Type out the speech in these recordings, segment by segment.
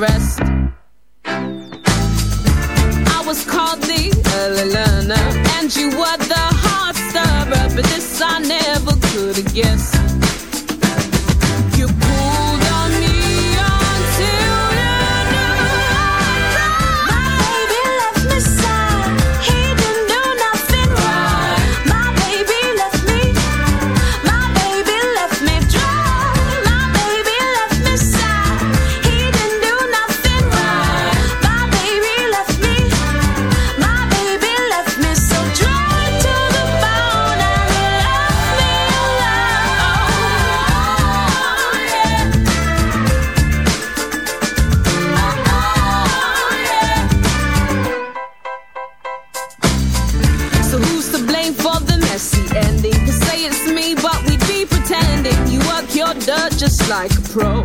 rest. I was called the early learner, and you were the heart stirrer, but this I never could have guessed. order just like a pro.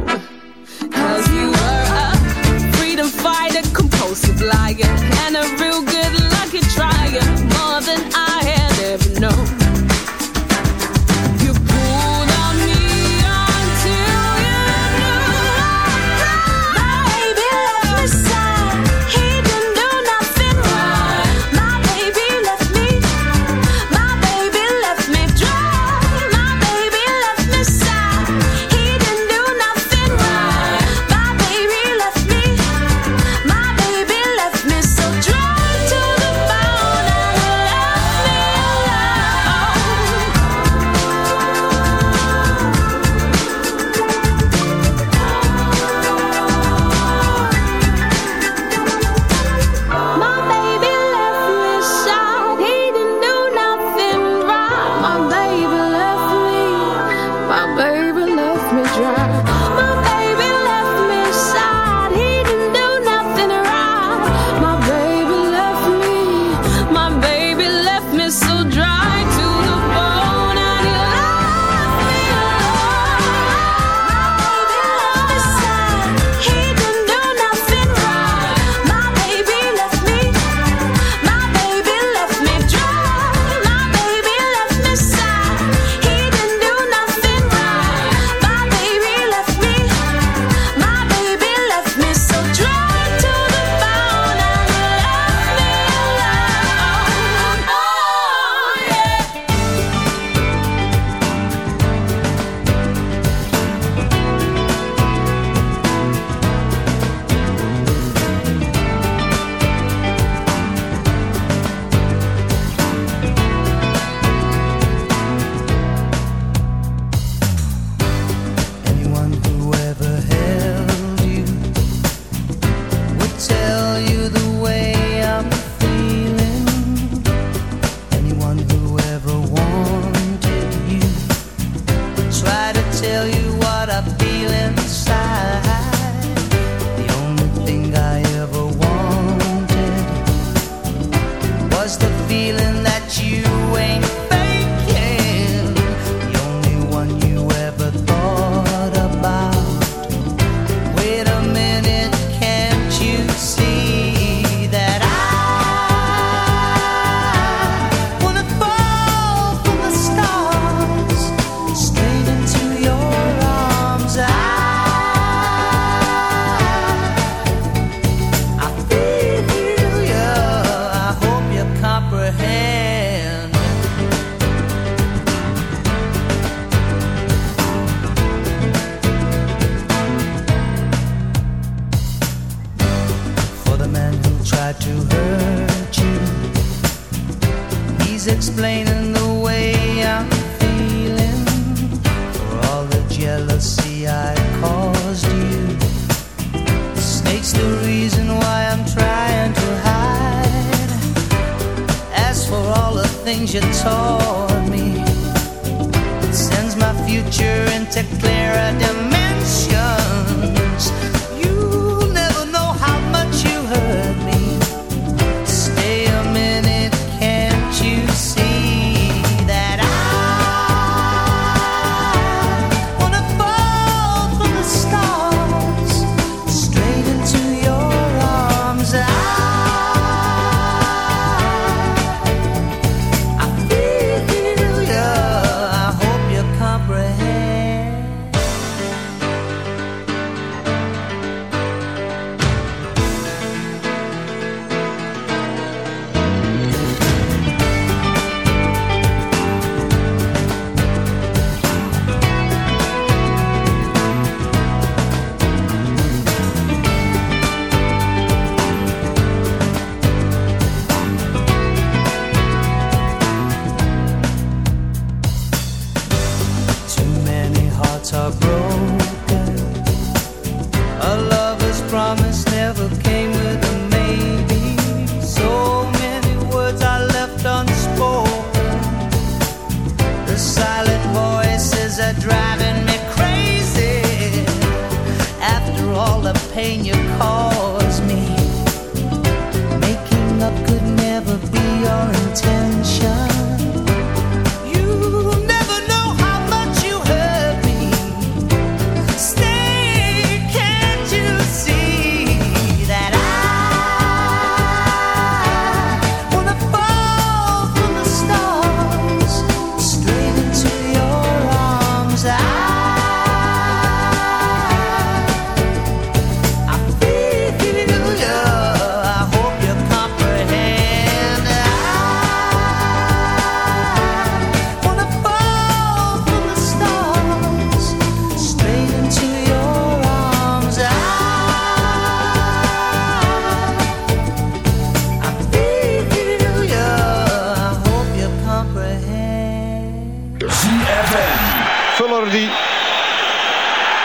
Cause you were a freedom fighter, compulsive liar, and a real good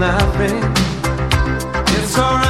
nothing. It's alright.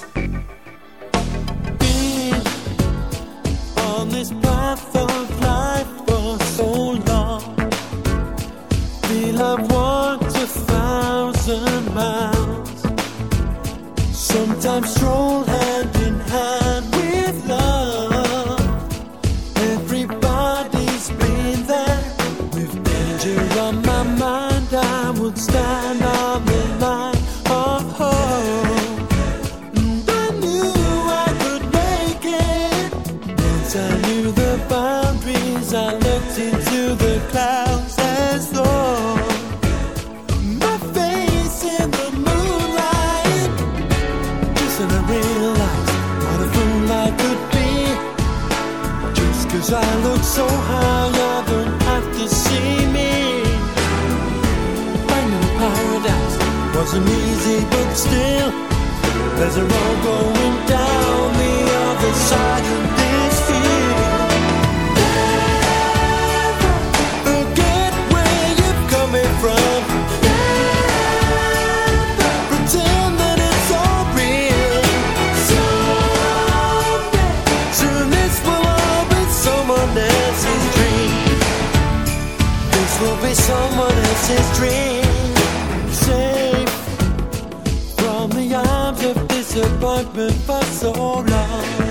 notice dream safe from the arms of disappointment for so long.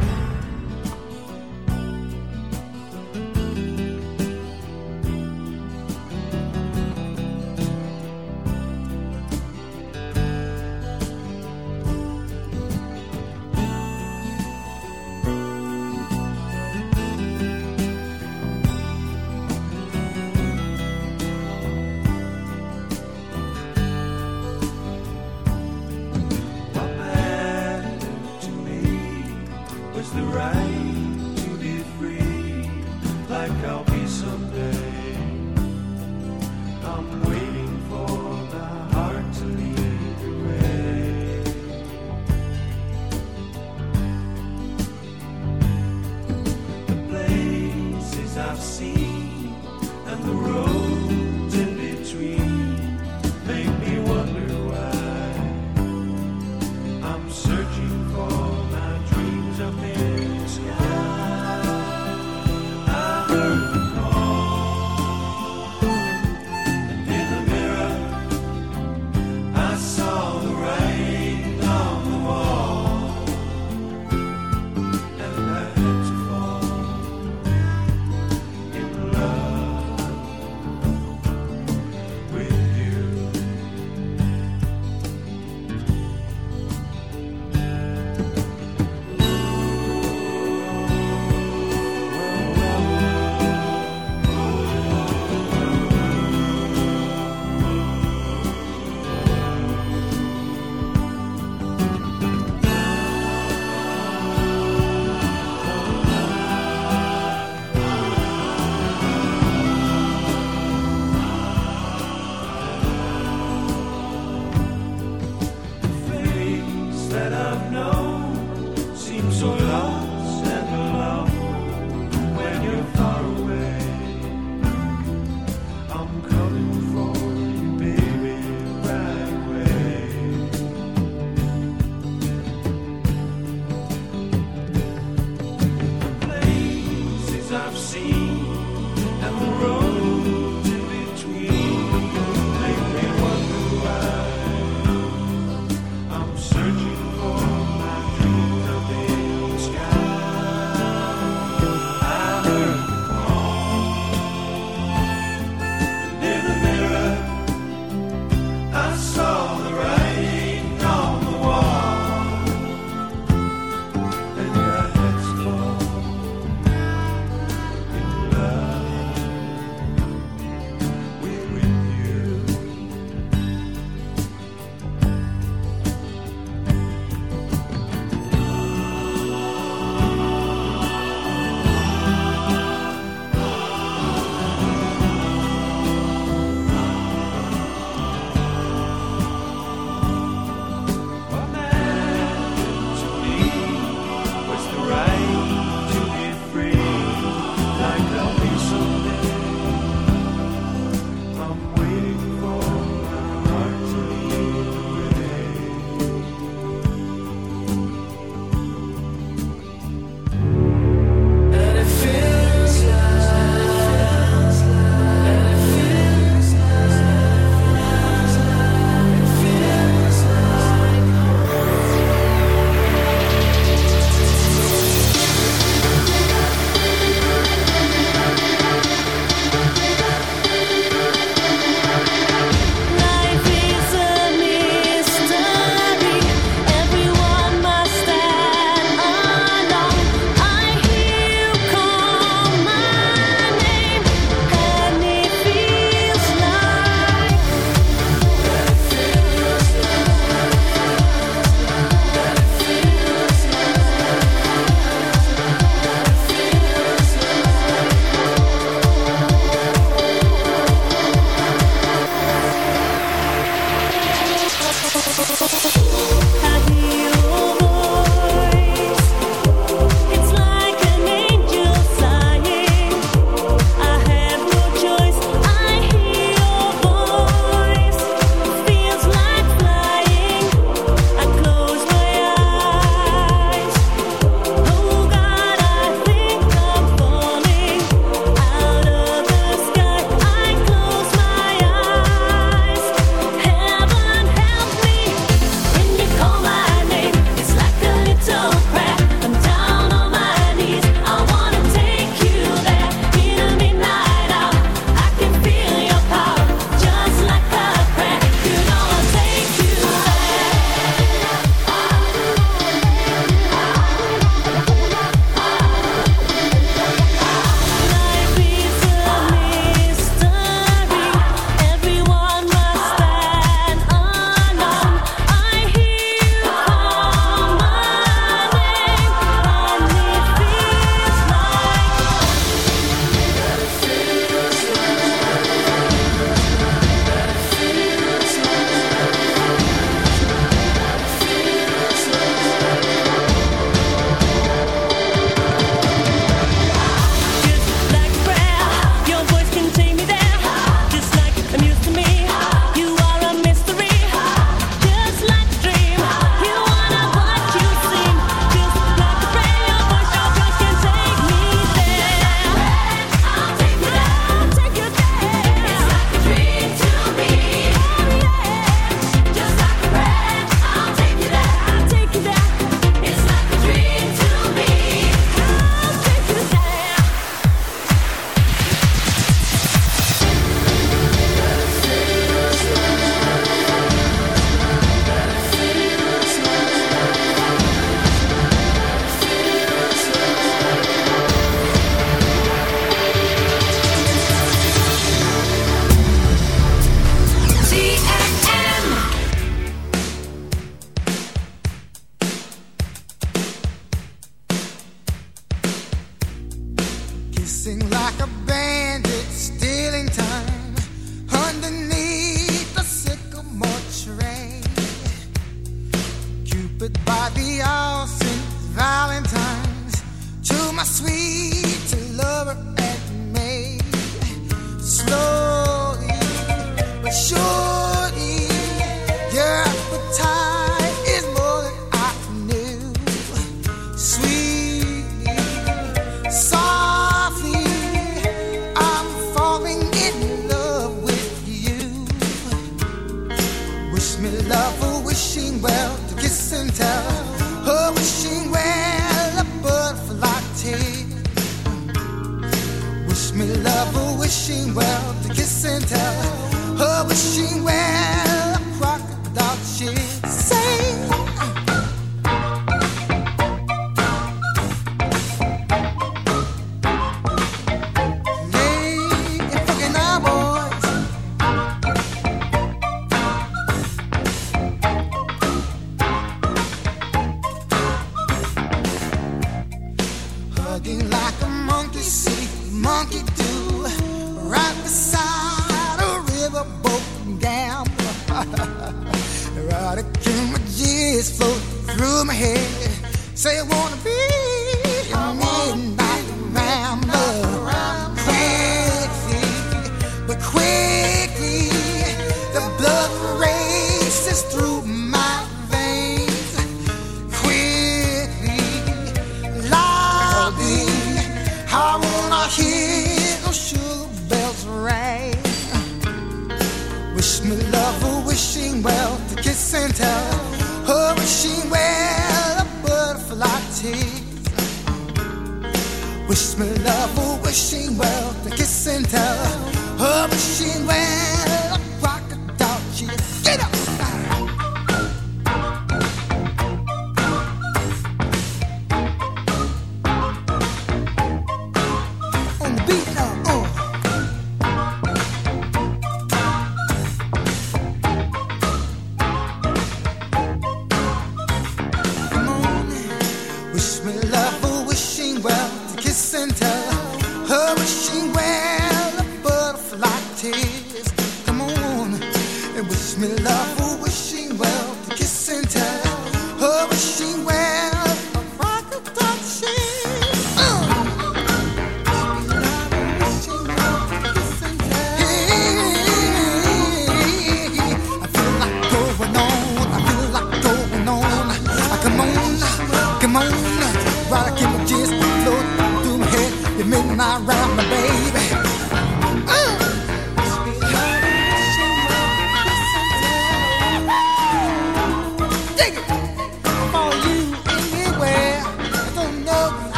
sure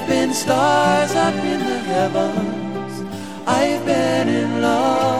have been stars up in the heavens. I've been in love.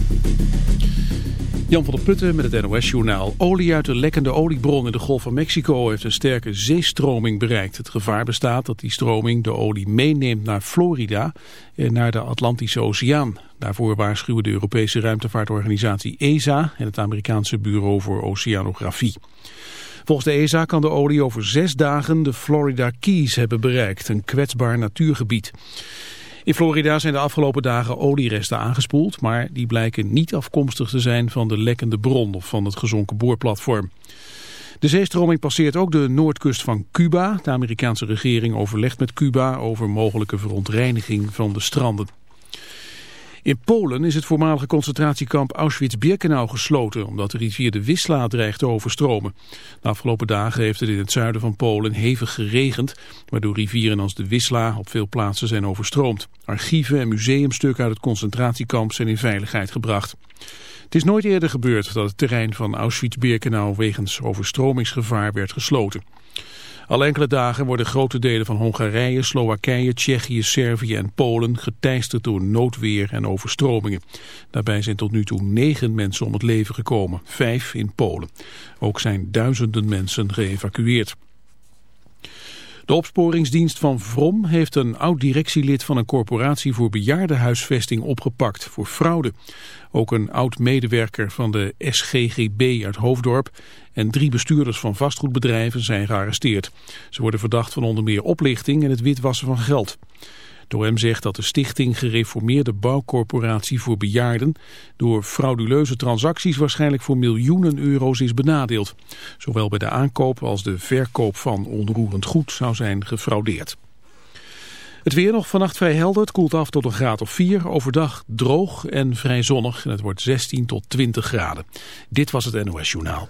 Jan van der Putten met het NOS-journaal. Olie uit de lekkende oliebron in de Golf van Mexico heeft een sterke zeestroming bereikt. Het gevaar bestaat dat die stroming de olie meeneemt naar Florida en naar de Atlantische Oceaan. Daarvoor waarschuwen de Europese ruimtevaartorganisatie ESA en het Amerikaanse Bureau voor Oceanografie. Volgens de ESA kan de olie over zes dagen de Florida Keys hebben bereikt, een kwetsbaar natuurgebied. In Florida zijn de afgelopen dagen olieresten aangespoeld, maar die blijken niet afkomstig te zijn van de lekkende bron of van het gezonken boorplatform. De zeestroming passeert ook de noordkust van Cuba. De Amerikaanse regering overlegt met Cuba over mogelijke verontreiniging van de stranden. In Polen is het voormalige concentratiekamp Auschwitz-Birkenau gesloten... omdat de rivier de Wisla dreigt te overstromen. De afgelopen dagen heeft het in het zuiden van Polen hevig geregend... waardoor rivieren als de Wisla op veel plaatsen zijn overstroomd. Archieven en museumstukken uit het concentratiekamp zijn in veiligheid gebracht. Het is nooit eerder gebeurd dat het terrein van Auschwitz-Birkenau... wegens overstromingsgevaar werd gesloten. Al enkele dagen worden grote delen van Hongarije, Slowakije, Tsjechië, Servië en Polen geteisterd door noodweer en overstromingen. Daarbij zijn tot nu toe negen mensen om het leven gekomen, vijf in Polen. Ook zijn duizenden mensen geëvacueerd. De opsporingsdienst van Vrom heeft een oud-directielid van een corporatie voor bejaardenhuisvesting opgepakt voor fraude. Ook een oud-medewerker van de SGGB uit Hoofddorp en drie bestuurders van vastgoedbedrijven zijn gearresteerd. Ze worden verdacht van onder meer oplichting en het witwassen van geld. De OM zegt dat de stichting Gereformeerde Bouwcorporatie voor Bejaarden door frauduleuze transacties waarschijnlijk voor miljoenen euro's is benadeeld. Zowel bij de aankoop als de verkoop van onroerend goed zou zijn gefraudeerd. Het weer nog vannacht vrij helder. Het koelt af tot een graad of 4. Overdag droog en vrij zonnig. En het wordt 16 tot 20 graden. Dit was het NOS Journaal.